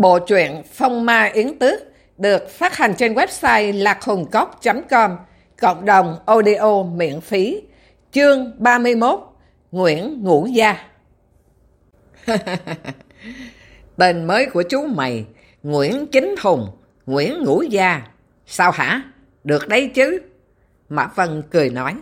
Bộ truyện Phong Ma Yến Tước được phát hành trên website lạc.hùng.com cộng đồng audio miễn phí. Chương 31 Nguyễn Ngũ Gia. Tên mới của chú mày, Nguyễn Chính Hùng, Nguyễn Ngũ Gia. Sao hả? Được đấy chứ? Mã Vân cười nói.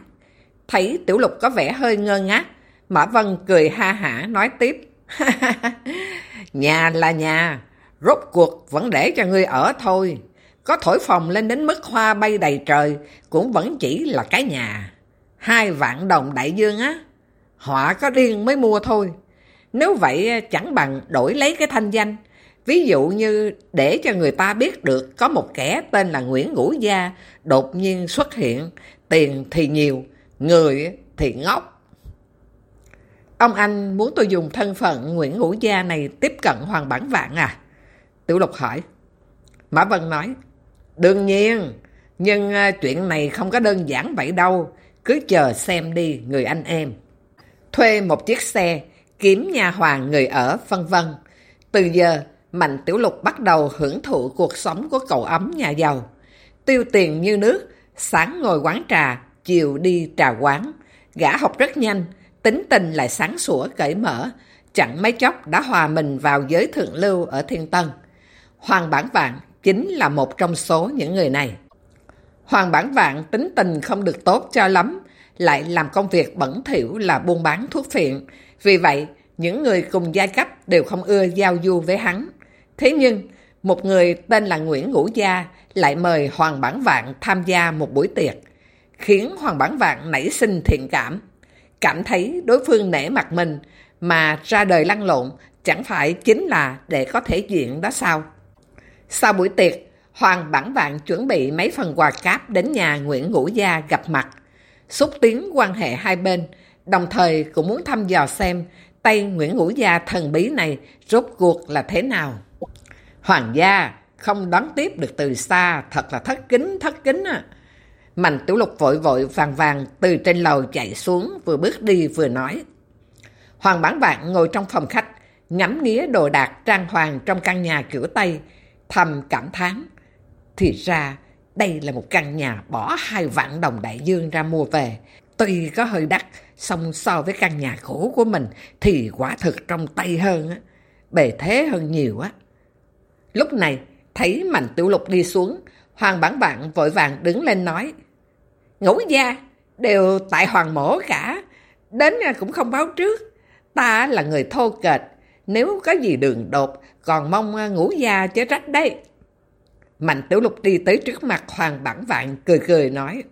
Thấy Tiểu Lục có vẻ hơi ngơ ngác, Mã Vân cười ha hả nói tiếp. Nhà là nhà Rốt cuộc vẫn để cho ngươi ở thôi. Có thổi phòng lên đến mức hoa bay đầy trời, cũng vẫn chỉ là cái nhà. Hai vạn đồng đại dương á, họ có riêng mới mua thôi. Nếu vậy à, chẳng bằng đổi lấy cái thanh danh. Ví dụ như để cho người ta biết được có một kẻ tên là Nguyễn Ngũ Gia đột nhiên xuất hiện, tiền thì nhiều, người thì ngốc. Ông anh muốn tôi dùng thân phận Nguyễn Ngũ Gia này tiếp cận Hoàng Bản Vạn à? Tiểu Lục hỏi. Mã Vân nói, đương nhiên, nhưng à, chuyện này không có đơn giản vậy đâu, cứ chờ xem đi người anh em. Thuê một chiếc xe, kiếm nhà hoàng người ở, vân vân. Từ giờ, Mạnh Tiểu Lục bắt đầu hưởng thụ cuộc sống của cậu ấm nhà giàu. Tiêu tiền như nước, sáng ngồi quán trà, chiều đi trà quán. Gã học rất nhanh, tính tình lại sáng sủa cởi mở, chẳng mấy chốc đã hòa mình vào giới thượng lưu ở Thiên Tân. Hoàng Bản Vạn chính là một trong số những người này. Hoàng Bản Vạn tính tình không được tốt cho lắm, lại làm công việc bẩn thỉu là buôn bán thuốc phiện. Vì vậy, những người cùng giai cấp đều không ưa giao du với hắn. Thế nhưng, một người tên là Nguyễn Ngũ Gia lại mời Hoàng Bản Vạn tham gia một buổi tiệc, khiến Hoàng Bản Vạn nảy sinh thiện cảm. Cảm thấy đối phương nể mặt mình, mà ra đời lăn lộn chẳng phải chính là để có thể diện đó sao? Sau buổi tiệc, Hoàng Bản Vạn chuẩn bị mấy phần quà cáp đến nhà Nguyễn Ngũ Gia gặp mặt, xúc tiến quan hệ hai bên, đồng thời cũng muốn thăm dò xem tay Nguyễn Ngũ Gia thần bí này rốt cuộc là thế nào. Hoàng gia không đón tiếp được từ xa, thật là thất kính, thất kính à. Mạnh Tiểu Lục vội vội vàng vàng từ trên lầu chạy xuống, vừa bước đi vừa nói. Hoàng Bản Vạn ngồi trong phòng khách, ngắm nghía đồ đạc trang hoàng trong căn nhà kiểu Tây, thầm cảm thán. Thì ra, đây là một căn nhà bỏ hai vạn đồng đại dương ra mua về. Tuy có hơi đắt, song so với căn nhà cũ của mình thì quả thực trong tay hơn, á, bề thế hơn nhiều. á. Lúc này, thấy Mạnh Tiểu Lục đi xuống, Hoàng Bản Bạn vội vàng đứng lên nói. Ngũ gia, đều tại Hoàng Mổ cả, đến cũng không báo trước. Ta là người thô kệch, nếu có gì đường đột, còn mong à, ngủ già chớ trách đấy. Mạnh Tiểu Lục đi tới trước mặt Hoàng Bản Vạn, cười cười nói.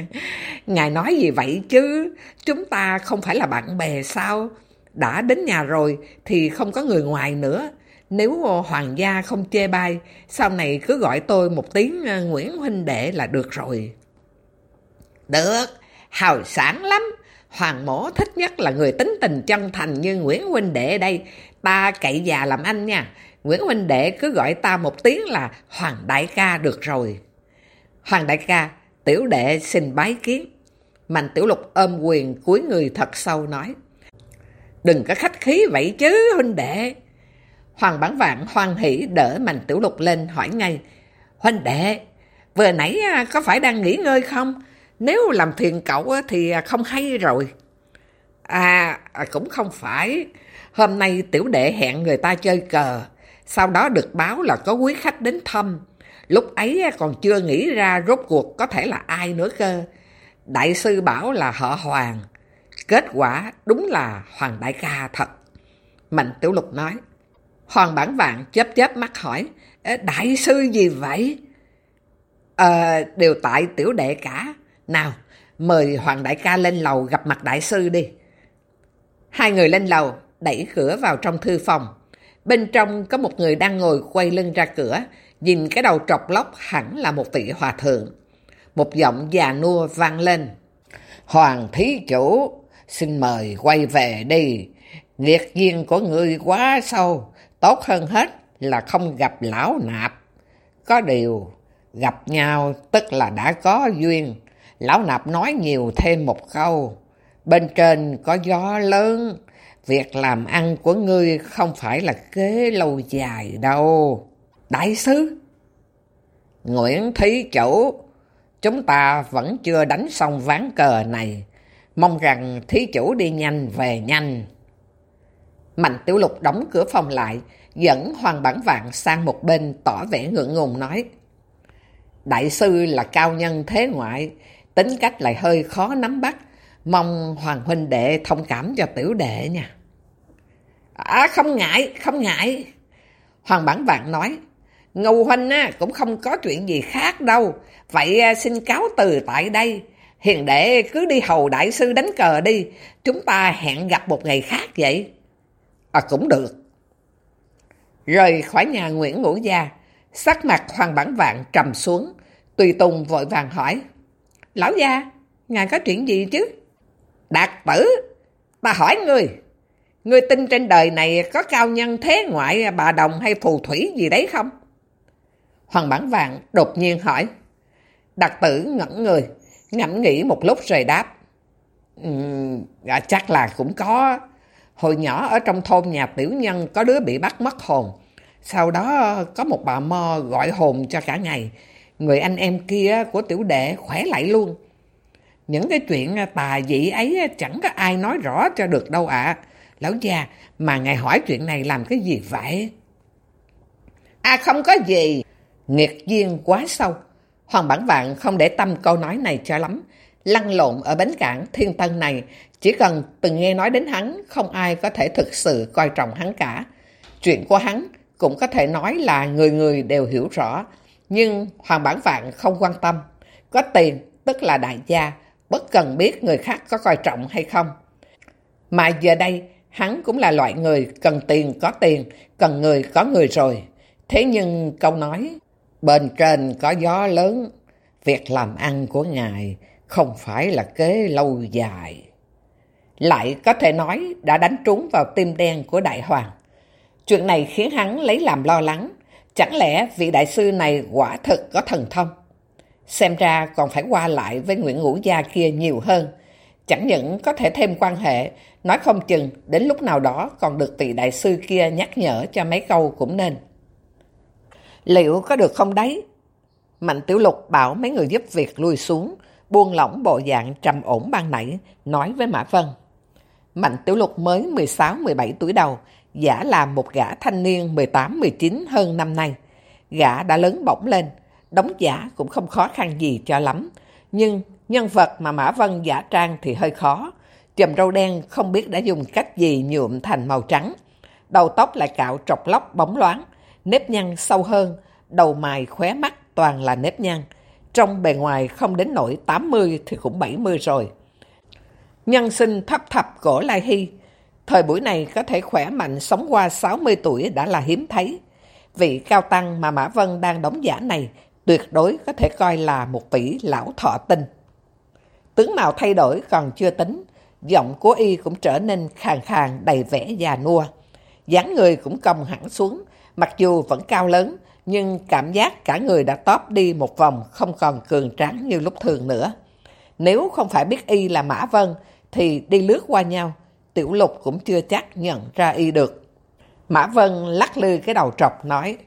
Ngài nói gì vậy chứ? Chúng ta không phải là bạn bè sao? Đã đến nhà rồi thì không có người ngoài nữa. Nếu Hoàng gia không chê bai, sau này cứ gọi tôi một tiếng à, Nguyễn Huynh Đệ là được rồi. Được, hào sản lắm. Hoàng mổ thích nhất là người tính tình chân thành như Nguyễn Huynh Đệ đây. Ta cậy già làm anh nha. Nguyễn Huynh Đệ cứ gọi ta một tiếng là Hoàng Đại ca được rồi. Hoàng Đại ca, tiểu đệ xin bái kiến. Mạnh tiểu lục ôm quyền cuối người thật sâu nói. Đừng có khách khí vậy chứ huynh đệ. Hoàng bản vạn hoan hỷ đỡ mạnh tiểu lục lên hỏi ngay. Huynh đệ, vừa nãy à, có phải đang nghỉ ngơi không? Nếu làm thiền cậu thì à, không hay rồi. À, à, cũng không phải. Hôm nay tiểu đệ hẹn người ta chơi cờ. Sau đó được báo là có quý khách đến thăm. Lúc ấy còn chưa nghĩ ra rốt cuộc có thể là ai nữa cơ. Đại sư bảo là họ Hoàng. Kết quả đúng là Hoàng đại ca thật. Mạnh Tiểu Lục nói. Hoàng bản vạn chớp chớp mắt hỏi. Đại sư gì vậy? Ờ, đều tại tiểu đệ cả. Nào, mời Hoàng đại ca lên lầu gặp mặt đại sư đi. Hai người lên lầu, đẩy cửa vào trong thư phòng. Bên trong có một người đang ngồi quay lưng ra cửa, nhìn cái đầu trọc lóc hẳn là một vị hòa thượng. Một giọng già nua vang lên. Hoàng thí chủ, xin mời quay về đi. Việc duyên của người quá sâu, tốt hơn hết là không gặp lão nạp. Có điều, gặp nhau tức là đã có duyên. Lão nạp nói nhiều thêm một câu. Bên trên có gió lớn, việc làm ăn của ngươi không phải là kế lâu dài đâu. Đại sư! Nguyễn Thí Chủ, chúng ta vẫn chưa đánh xong ván cờ này. Mong rằng thí chủ đi nhanh về nhanh. Mạnh Tiểu Lục đóng cửa phòng lại, dẫn Hoàng Bản Vạn sang một bên tỏ vẻ ngượng ngùng nói. Đại sư là cao nhân thế ngoại, tính cách lại hơi khó nắm bắt. Mong Hoàng Huynh Đệ thông cảm cho tiểu đệ nha. À, không ngại, không ngại. Hoàng Bản Vạn nói, Ngô Huynh á, cũng không có chuyện gì khác đâu. Vậy à, xin cáo từ tại đây. Hiền đệ cứ đi hầu đại sư đánh cờ đi. Chúng ta hẹn gặp một ngày khác vậy. À cũng được. Rời khỏi nhà Nguyễn Ngũ Gia, sắc mặt Hoàng Bản Vạn trầm xuống. Tùy Tùng vội vàng hỏi. Lão gia, ngài có chuyện gì chứ? Đạt tử, ta hỏi ngươi. Ngươi tin trên đời này có cao nhân thế ngoại bà đồng hay phù thủy gì đấy không? Hoàng Bản Vạn đột nhiên hỏi. Đạt tử ngẩn người, ngẫm nghĩ một lúc rồi đáp. Um, à, chắc là cũng có. Hồi nhỏ ở trong thôn nhà tiểu nhân có đứa bị bắt mất hồn. Sau đó có một bà mo gọi hồn cho cả ngày. Người anh em kia của tiểu đệ khỏe lại luôn. Những cái chuyện à, tà dị ấy à, chẳng có ai nói rõ cho được đâu ạ. Lão già, mà ngài hỏi chuyện này làm cái gì vậy? À không có gì. Nghiệt duyên quá sâu. Hoàng Bản Vạn không để tâm câu nói này cho lắm. Lăn lộn ở bến cảng Thiên Tân này, chỉ cần từng nghe nói đến hắn, không ai có thể thực sự coi trọng hắn cả. Chuyện của hắn cũng có thể nói là người người đều hiểu rõ, nhưng Hoàng Bản Vạn không quan tâm. Có tiền tức là đại gia, bất cần biết người khác có coi trọng hay không. Mà giờ đây, hắn cũng là loại người cần tiền có tiền, cần người có người rồi. Thế nhưng câu nói, bên trên có gió lớn, việc làm ăn của ngài không phải là kế lâu dài. Lại có thể nói đã đánh trúng vào tim đen của đại hoàng. Chuyện này khiến hắn lấy làm lo lắng. Chẳng lẽ vị đại sư này quả thực có thần thông? Xem ra còn phải qua lại với Nguyễn Ngũ Gia kia nhiều hơn. Chẳng những có thể thêm quan hệ, nói không chừng đến lúc nào đó còn được tỷ đại sư kia nhắc nhở cho mấy câu cũng nên. Liệu có được không đấy? Mạnh Tiểu Lục bảo mấy người giúp việc lui xuống, buông lỏng bộ dạng trầm ổn ban nãy, nói với Mã Vân. Mạnh Tiểu Lục mới 16-17 tuổi đầu, giả là một gã thanh niên 18-19 hơn năm nay. Gã đã lớn bổng lên, đóng giả cũng không khó khăn gì cho lắm. Nhưng nhân vật mà Mã Vân giả trang thì hơi khó. Chùm râu đen không biết đã dùng cách gì nhuộm thành màu trắng. Đầu tóc lại cạo trọc lóc bóng loáng, nếp nhăn sâu hơn, đầu mài khóe mắt toàn là nếp nhăn. Trong bề ngoài không đến nổi 80 thì cũng 70 rồi. Nhân sinh thấp thập cổ Lai Hy, Thời buổi này có thể khỏe mạnh sống qua 60 tuổi đã là hiếm thấy. Vị cao tăng mà Mã Vân đang đóng giả này tuyệt đối có thể coi là một vị lão thọ tinh. Tướng mạo thay đổi còn chưa tính, giọng của y cũng trở nên khàn khàn đầy vẻ già nua. dáng người cũng cong hẳn xuống, mặc dù vẫn cao lớn, nhưng cảm giác cả người đã tóp đi một vòng không còn cường tráng như lúc thường nữa. Nếu không phải biết y là Mã Vân, thì đi lướt qua nhau, Tiểu Lục cũng chưa chắc nhận ra y được. Mã Vân lắc lư cái đầu trọc nói,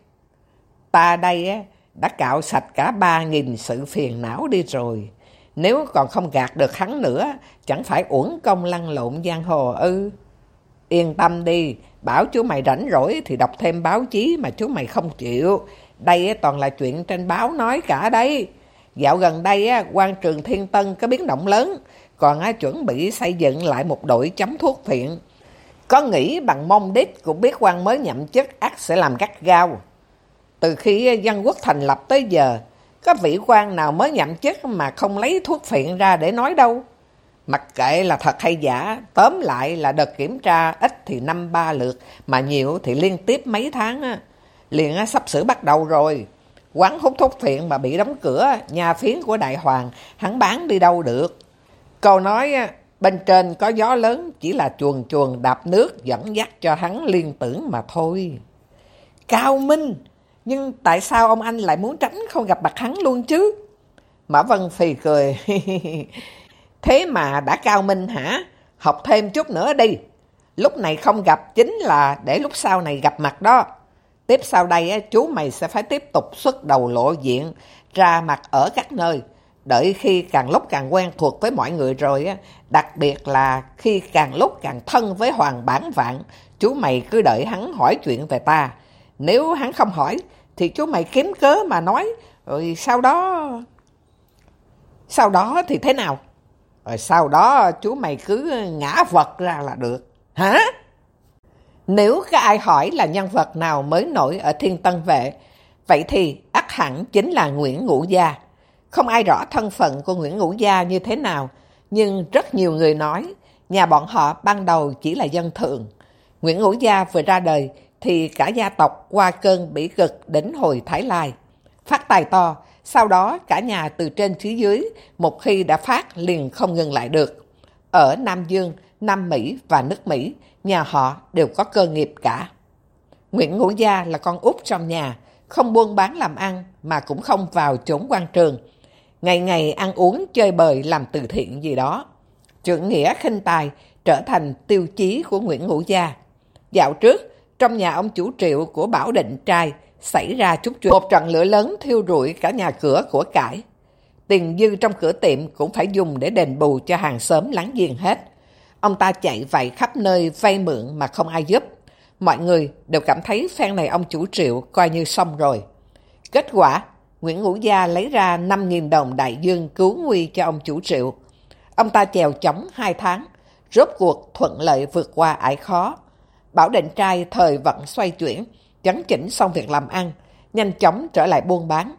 Ta đây á đã cạo sạch cả ba nghìn sự phiền não đi rồi. Nếu còn không gạt được hắn nữa, chẳng phải uổng công lăn lộn giang hồ ư. Yên tâm đi, bảo chú mày rảnh rỗi thì đọc thêm báo chí mà chú mày không chịu. Đây toàn là chuyện trên báo nói cả đấy. Dạo gần đây, quan trường Thiên Tân có biến động lớn, còn chuẩn bị xây dựng lại một đội chấm thuốc phiện. Có nghĩ bằng mong đít cũng biết quan mới nhậm chức ắt sẽ làm gắt gao. Từ khi dân quốc thành lập tới giờ, có vị quan nào mới nhậm chức mà không lấy thuốc phiện ra để nói đâu. Mặc kệ là thật hay giả, tóm lại là đợt kiểm tra ít thì năm ba lượt, mà nhiều thì liên tiếp mấy tháng. Liền sắp sửa bắt đầu rồi. Quán hút thuốc phiện mà bị đóng cửa, nhà phiến của đại hoàng, hắn bán đi đâu được. Câu nói bên trên có gió lớn chỉ là chuồn chuồn đạp nước dẫn dắt cho hắn liên tưởng mà thôi. Cao Minh! Nhưng tại sao ông anh lại muốn tránh không gặp mặt hắn luôn chứ? Mã Vân phì cười. Thế mà đã cao minh hả? Học thêm chút nữa đi. lúc này không gặp chính là để lúc sau này gặp mặt đó. Tiếp sau đây chú mày sẽ phải tiếp tục xuất đầu lộ diện, ra mặt ở các nơi. Đợi khi càng lúc càng quen thuộc với mọi người rồi, đặc biệt là khi càng lúc càng thân với Hoàng Bản Vạn, chú mày cứ đợi hắn hỏi chuyện về ta. Nếu hắn không hỏi, thì chú mày kiếm cớ mà nói, rồi sau đó... Sau đó thì thế nào? Rồi sau đó chú mày cứ ngã vật ra là được. Hả? Nếu có ai hỏi là nhân vật nào mới nổi ở Thiên Tân Vệ, vậy thì ắt hẳn chính là Nguyễn Ngũ Gia. Không ai rõ thân phận của Nguyễn Ngũ Gia như thế nào, nhưng rất nhiều người nói nhà bọn họ ban đầu chỉ là dân thường. Nguyễn Ngũ Gia vừa ra đời thì cả gia tộc qua cơn bỉ cực đến hồi Thái Lai. Phát tài to, sau đó cả nhà từ trên phía dưới, một khi đã phát liền không ngừng lại được. Ở Nam Dương, Nam Mỹ và nước Mỹ, nhà họ đều có cơ nghiệp cả. Nguyễn Ngũ Gia là con út trong nhà, không buôn bán làm ăn mà cũng không vào chốn quan trường. Ngày ngày ăn uống, chơi bời, làm từ thiện gì đó. Trưởng nghĩa khinh tài trở thành tiêu chí của Nguyễn Ngũ Gia. Dạo trước, trong nhà ông chủ triệu của Bảo Định Trai xảy ra chút chuyện. Một trận lửa lớn thiêu rụi cả nhà cửa của cải. Tiền dư trong cửa tiệm cũng phải dùng để đền bù cho hàng xóm láng giềng hết. Ông ta chạy vậy khắp nơi vay mượn mà không ai giúp. Mọi người đều cảm thấy phen này ông chủ triệu coi như xong rồi. Kết quả, Nguyễn Ngũ Gia lấy ra 5.000 đồng đại dương cứu nguy cho ông chủ triệu. Ông ta chèo chống 2 tháng, rốt cuộc thuận lợi vượt qua ải khó. Bảo định trai thời vận xoay chuyển, chấn chỉnh xong việc làm ăn, nhanh chóng trở lại buôn bán.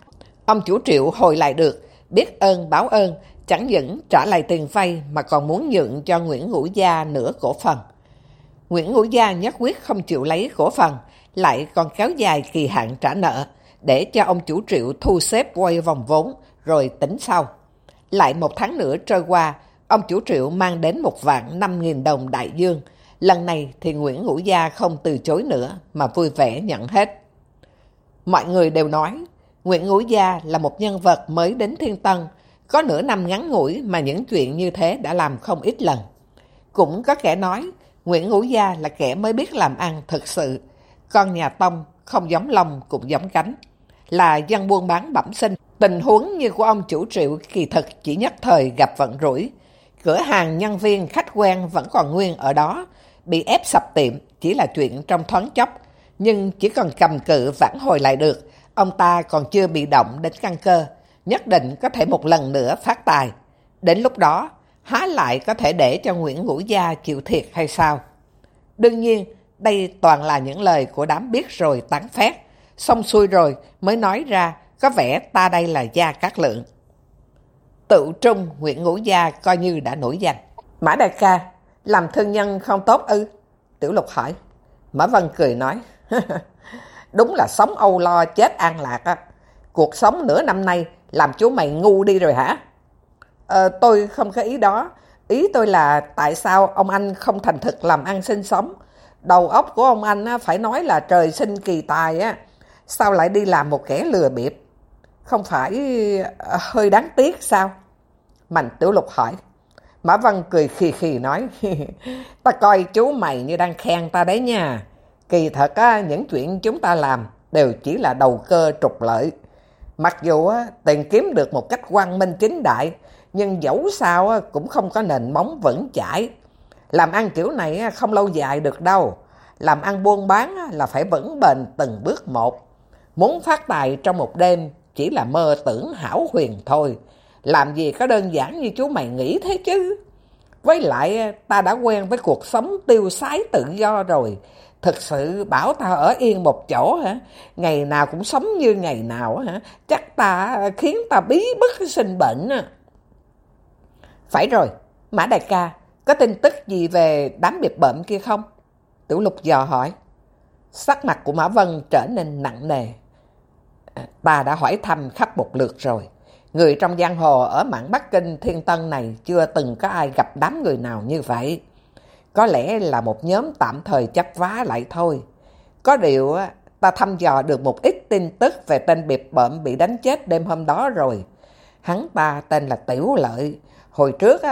Ông chủ triệu hồi lại được, biết ơn báo ơn, chẳng những trả lại tiền vay mà còn muốn nhượng cho Nguyễn Ngũ Gia nửa cổ phần. Nguyễn Ngũ Gia nhất quyết không chịu lấy cổ phần, lại còn kéo dài kỳ hạn trả nợ, để cho ông chủ triệu thu xếp quay vòng vốn, rồi tính sau. Lại một tháng nữa trôi qua, ông chủ triệu mang đến một vạn 5.000 đồng đại dương. Lần này thì Nguyễn Ngũ Gia không từ chối nữa, mà vui vẻ nhận hết. Mọi người đều nói, Nguyễn Ngũ Gia là một nhân vật mới đến Thiên Tân, có nửa năm ngắn ngủi mà những chuyện như thế đã làm không ít lần. Cũng có kẻ nói, Nguyễn Ngũ Gia là kẻ mới biết làm ăn thực sự. Con nhà Tông không giống lông cũng giống cánh. Là dân buôn bán bẩm sinh. Tình huống như của ông chủ triệu kỳ thực chỉ nhất thời gặp vận rủi. Cửa hàng nhân viên khách quen vẫn còn nguyên ở đó. Bị ép sập tiệm chỉ là chuyện trong thoáng chốc. Nhưng chỉ cần cầm cự vãn hồi lại được, ông ta còn chưa bị động đến căn cơ nhất định có thể một lần nữa phát tài. Đến lúc đó, há lại có thể để cho Nguyễn Ngũ Gia chịu thiệt hay sao? Đương nhiên, đây toàn là những lời của đám biết rồi tán phét. Xong xuôi rồi mới nói ra, có vẻ ta đây là Gia Cát Lượng. Tự trung Nguyễn Ngũ Gia coi như đã nổi danh. Mã Đại ca, làm thương nhân không tốt ư? Tiểu Lục hỏi. Mã Vân cười nói, đúng là sống âu lo chết an lạc á. Cuộc sống nửa năm nay làm chú mày ngu đi rồi hả? Ờ, tôi không có ý đó. Ý tôi là tại sao ông anh không thành thực làm ăn sinh sống? Đầu óc của ông anh phải nói là trời sinh kỳ tài á. Sao lại đi làm một kẻ lừa bịp? Không phải ờ, hơi đáng tiếc sao? Mạnh Tiểu Lục hỏi. Mã Văn cười khì khì nói. ta coi chú mày như đang khen ta đấy nha. Kỳ thật á, những chuyện chúng ta làm đều chỉ là đầu cơ trục lợi. Mặc dù á tiền kiếm được một cách quang minh chính đại, nhưng dẫu sao á cũng không có nền móng vững chãi. Làm ăn kiểu này á không lâu dài được đâu. Làm ăn buôn bán á là phải vững bền từng bước một. Muốn phát tài trong một đêm chỉ là mơ tưởng hảo huyền thôi. Làm gì có đơn giản như chú mày nghĩ thế chứ. Với lại à, ta đã quen với cuộc sống tiêu sái tự do rồi. Thực sự bảo ta ở yên một chỗ hả? Ngày nào cũng sống như ngày nào hả? Chắc ta à, khiến ta bí bức sinh bệnh. Phải rồi, Mã Đại ca, có tin tức gì về đám biệt bợm kia không? Tiểu lục dò hỏi. Sắc mặt của Mã Vân trở nên nặng nề. À, ta đã hỏi thăm khắp một lượt rồi. Người trong giang hồ ở mảng Bắc Kinh Thiên Tân này chưa từng có ai gặp đám người nào như vậy. Có lẽ là một nhóm tạm thời chấp vá lại thôi. Có điều ta thăm dò được một ít tin tức về tên biệt bợm bị đánh chết đêm hôm đó rồi. Hắn ta tên là Tiểu Lợi. Hồi trước,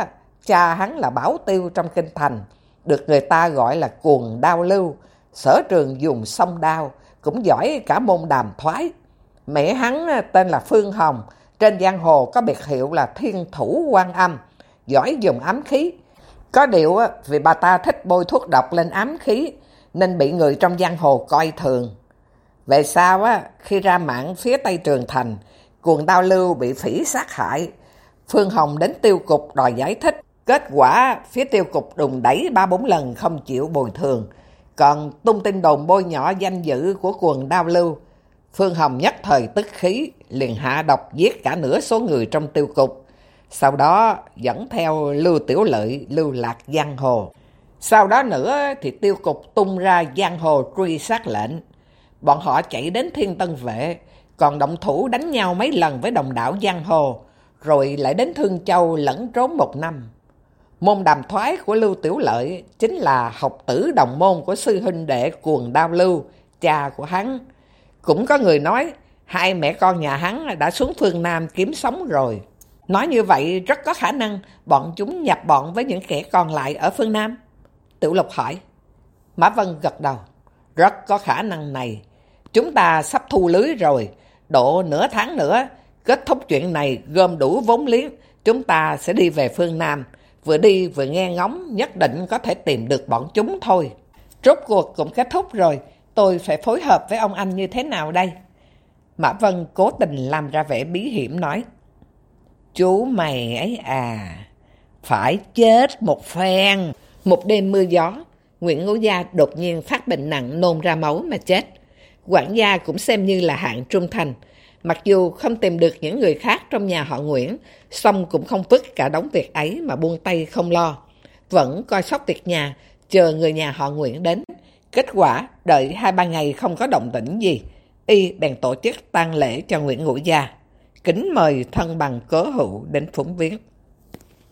cha hắn là bảo tiêu trong kinh thành. được người ta gọi là cuồng đao lưu, sở trường dùng song đao, cũng giỏi cả môn đàm thoái. Mẹ hắn tên là Phương Hồng, trên giang hồ có biệt hiệu là thiên thủ quan âm, giỏi dùng ám khí. Có điều vì bà ta thích bôi thuốc độc lên ám khí, nên bị người trong giang hồ coi thường. Về sau, á, khi ra mạng phía Tây Trường Thành, cuồng đao lưu bị phỉ sát hại. Phương Hồng đến tiêu cục đòi giải thích. Kết quả, phía tiêu cục đùng đẩy ba bốn lần không chịu bồi thường. Còn tung tin đồn bôi nhỏ danh dự của cuồng đao lưu. Phương Hồng nhất thời tức khí, liền hạ độc giết cả nửa số người trong tiêu cục. Sau đó dẫn theo Lưu Tiểu Lợi lưu lạc giang hồ. Sau đó nữa thì tiêu cục tung ra giang hồ truy sát lệnh. Bọn họ chạy đến thiên tân vệ, còn động thủ đánh nhau mấy lần với đồng đảo giang hồ, rồi lại đến Thương Châu lẫn trốn một năm. Môn đàm thoái của Lưu Tiểu Lợi chính là học tử đồng môn của sư huynh đệ cuồng đao lưu, cha của hắn. Cũng có người nói hai mẹ con nhà hắn đã xuống phương Nam kiếm sống rồi. Nói như vậy rất có khả năng bọn chúng nhập bọn với những kẻ còn lại ở phương Nam. Tiểu Lục hỏi. Mã Vân gật đầu. Rất có khả năng này. Chúng ta sắp thu lưới rồi. Độ nửa tháng nữa, kết thúc chuyện này gom đủ vốn liếng. Chúng ta sẽ đi về phương Nam. Vừa đi vừa nghe ngóng, nhất định có thể tìm được bọn chúng thôi. Rốt cuộc cũng kết thúc rồi. Tôi phải phối hợp với ông anh như thế nào đây? Mã Vân cố tình làm ra vẻ bí hiểm nói. Chú mày ấy à, phải chết một phen. Một đêm mưa gió, Nguyễn Ngũ Gia đột nhiên phát bệnh nặng nôn ra máu mà chết. Quản gia cũng xem như là hạng trung thành. Mặc dù không tìm được những người khác trong nhà họ Nguyễn, song cũng không vứt cả đống việc ấy mà buông tay không lo. Vẫn coi sóc việc nhà, chờ người nhà họ Nguyễn đến. Kết quả, đợi hai ba ngày không có động tĩnh gì, y bèn tổ chức tang lễ cho Nguyễn Ngũ Gia. Kính mời thân bằng cớ hữu đến phúng viếng.